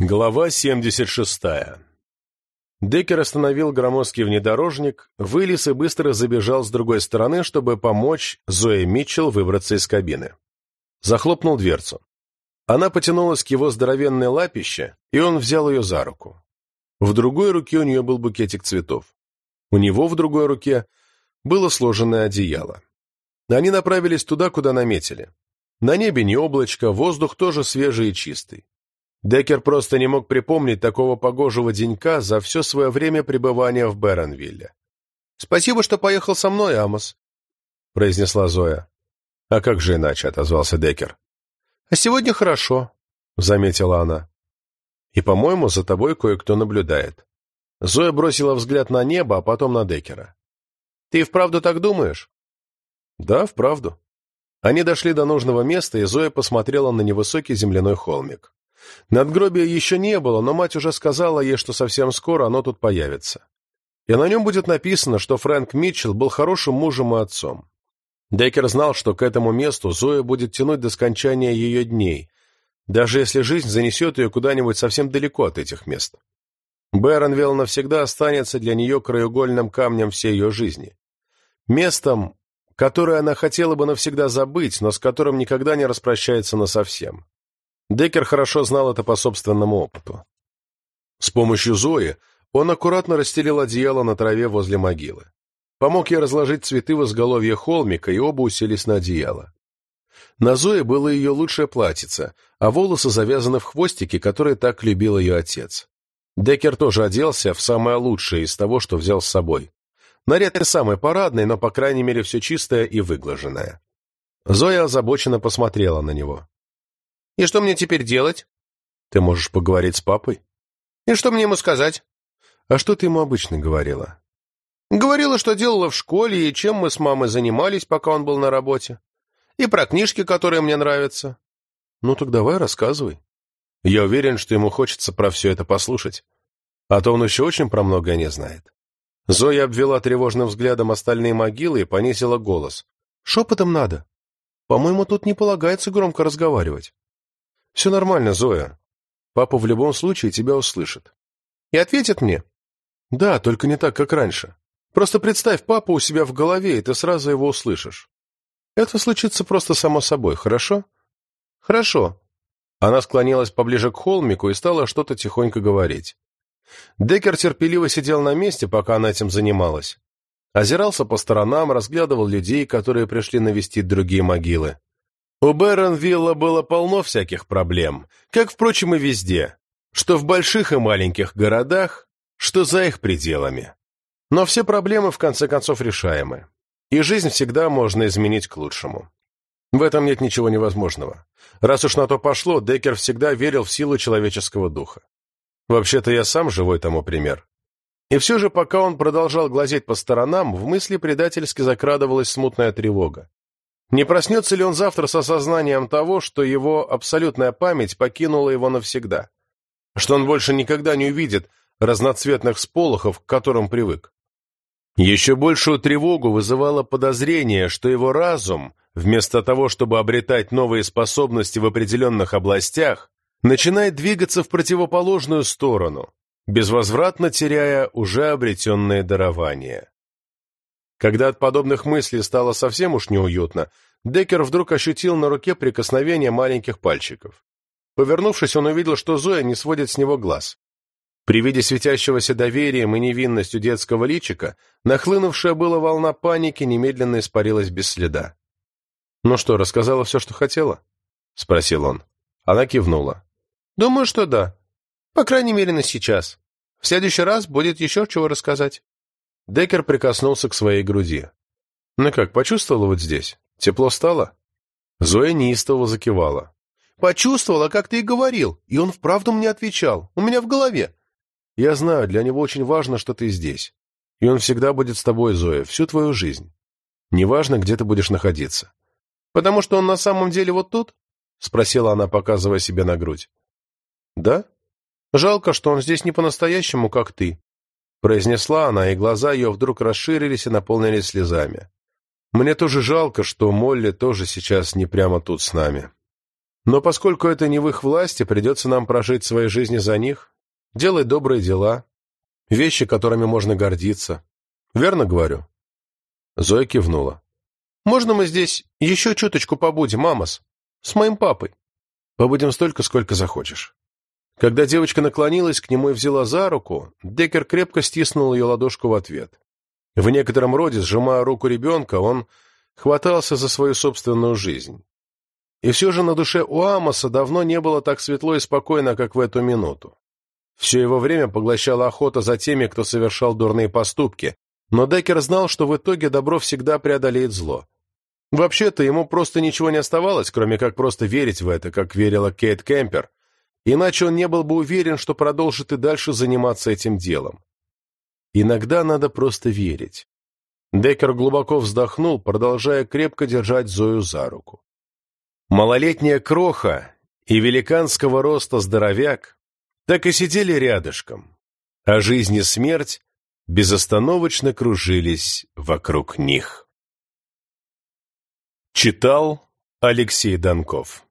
Глава 76. Деккер остановил громоздкий внедорожник, вылез и быстро забежал с другой стороны, чтобы помочь Зое Митчелл выбраться из кабины. Захлопнул дверцу. Она потянулась к его здоровенной лапище, и он взял ее за руку. В другой руке у нее был букетик цветов. У него в другой руке было сложенное одеяло. Они направились туда, куда наметили. На небе не облачко, воздух тоже свежий и чистый. Деккер просто не мог припомнить такого погожего денька за все свое время пребывания в Беронвилле. «Спасибо, что поехал со мной, Амос», — произнесла Зоя. «А как же иначе?» — отозвался Деккер. «А сегодня хорошо», — заметила она. «И, по-моему, за тобой кое-кто наблюдает». Зоя бросила взгляд на небо, а потом на Деккера. «Ты и вправду так думаешь?» «Да, вправду». Они дошли до нужного места, и Зоя посмотрела на невысокий земляной холмик. Надгробия еще не было, но мать уже сказала ей, что совсем скоро оно тут появится. И на нем будет написано, что Фрэнк Митчелл был хорошим мужем и отцом. Деккер знал, что к этому месту Зоя будет тянуть до скончания ее дней, даже если жизнь занесет ее куда-нибудь совсем далеко от этих мест. Бэронвилл навсегда останется для нее краеугольным камнем всей ее жизни. Местом, которое она хотела бы навсегда забыть, но с которым никогда не распрощается насовсем. Деккер хорошо знал это по собственному опыту. С помощью Зои он аккуратно расстелил одеяло на траве возле могилы. Помог ей разложить цветы в изголовье холмика, и оба уселись на одеяло. На Зое было ее лучшее платьице, а волосы завязаны в хвостики, которые так любил ее отец. Деккер тоже оделся в самое лучшее из того, что взял с собой. Наряд не самый парадный, но, по крайней мере, все чистое и выглаженное. Зоя озабоченно посмотрела на него. И что мне теперь делать? Ты можешь поговорить с папой. И что мне ему сказать? А что ты ему обычно говорила? Говорила, что делала в школе и чем мы с мамой занимались, пока он был на работе. И про книжки, которые мне нравятся. Ну так давай, рассказывай. Я уверен, что ему хочется про все это послушать. А то он еще очень про многое не знает. Зоя обвела тревожным взглядом остальные могилы и понизила голос. «Шепотом надо. По-моему, тут не полагается громко разговаривать». «Все нормально, Зоя. Папа в любом случае тебя услышит». «И ответит мне?» «Да, только не так, как раньше. Просто представь папу у себя в голове, и ты сразу его услышишь. Это случится просто само собой, хорошо?» «Хорошо». Она склонилась поближе к холмику и стала что-то тихонько говорить. Деккер терпеливо сидел на месте, пока она этим занималась. Озирался по сторонам, разглядывал людей, которые пришли навестить другие могилы. У Бэронвилла было полно всяких проблем, как, впрочем, и везде, что в больших и маленьких городах, что за их пределами. Но все проблемы, в конце концов, решаемы, и жизнь всегда можно изменить к лучшему. В этом нет ничего невозможного. Раз уж на то пошло, Деккер всегда верил в силу человеческого духа. Вообще-то я сам живой тому пример. И все же, пока он продолжал глазеть по сторонам, в мысли предательски закрадывалась смутная тревога. Не проснется ли он завтра с осознанием того, что его абсолютная память покинула его навсегда? Что он больше никогда не увидит разноцветных сполохов, к которым привык? Еще большую тревогу вызывало подозрение, что его разум, вместо того, чтобы обретать новые способности в определенных областях, начинает двигаться в противоположную сторону, безвозвратно теряя уже обретенные дарования. Когда от подобных мыслей стало совсем уж неуютно, Деккер вдруг ощутил на руке прикосновение маленьких пальчиков. Повернувшись, он увидел, что Зоя не сводит с него глаз. При виде светящегося доверием и невинностью детского личика, нахлынувшая была волна паники немедленно испарилась без следа. «Ну что, рассказала все, что хотела?» — спросил он. Она кивнула. «Думаю, что да. По крайней мере, на сейчас. В следующий раз будет еще чего рассказать». Деккер прикоснулся к своей груди. «Ну как, почувствовала вот здесь? Тепло стало?» Зоя неистово закивала. «Почувствовала, как ты и говорил, и он вправду мне отвечал. У меня в голове». «Я знаю, для него очень важно, что ты здесь. И он всегда будет с тобой, Зоя, всю твою жизнь. Неважно, где ты будешь находиться». «Потому что он на самом деле вот тут?» — спросила она, показывая себе на грудь. «Да? Жалко, что он здесь не по-настоящему, как ты произнесла она, и глаза ее вдруг расширились и наполнились слезами. Мне тоже жалко, что Молли тоже сейчас не прямо тут с нами. Но поскольку это не в их власти, придется нам прожить свои жизни за них, делать добрые дела, вещи, которыми можно гордиться. Верно говорю?» Зоя кивнула. «Можно мы здесь еще чуточку побудем, мамас? С моим папой?» «Побудем столько, сколько захочешь». Когда девочка наклонилась к нему и взяла за руку, Деккер крепко стиснул ее ладошку в ответ. В некотором роде, сжимая руку ребенка, он хватался за свою собственную жизнь. И все же на душе у Амоса давно не было так светло и спокойно, как в эту минуту. Все его время поглощала охота за теми, кто совершал дурные поступки, но Деккер знал, что в итоге добро всегда преодолеет зло. Вообще-то ему просто ничего не оставалось, кроме как просто верить в это, как верила Кейт Кемпер, иначе он не был бы уверен, что продолжит и дальше заниматься этим делом. Иногда надо просто верить. Деккер глубоко вздохнул, продолжая крепко держать Зою за руку. Малолетняя кроха и великанского роста здоровяк так и сидели рядышком, а жизнь и смерть безостановочно кружились вокруг них. Читал Алексей Донков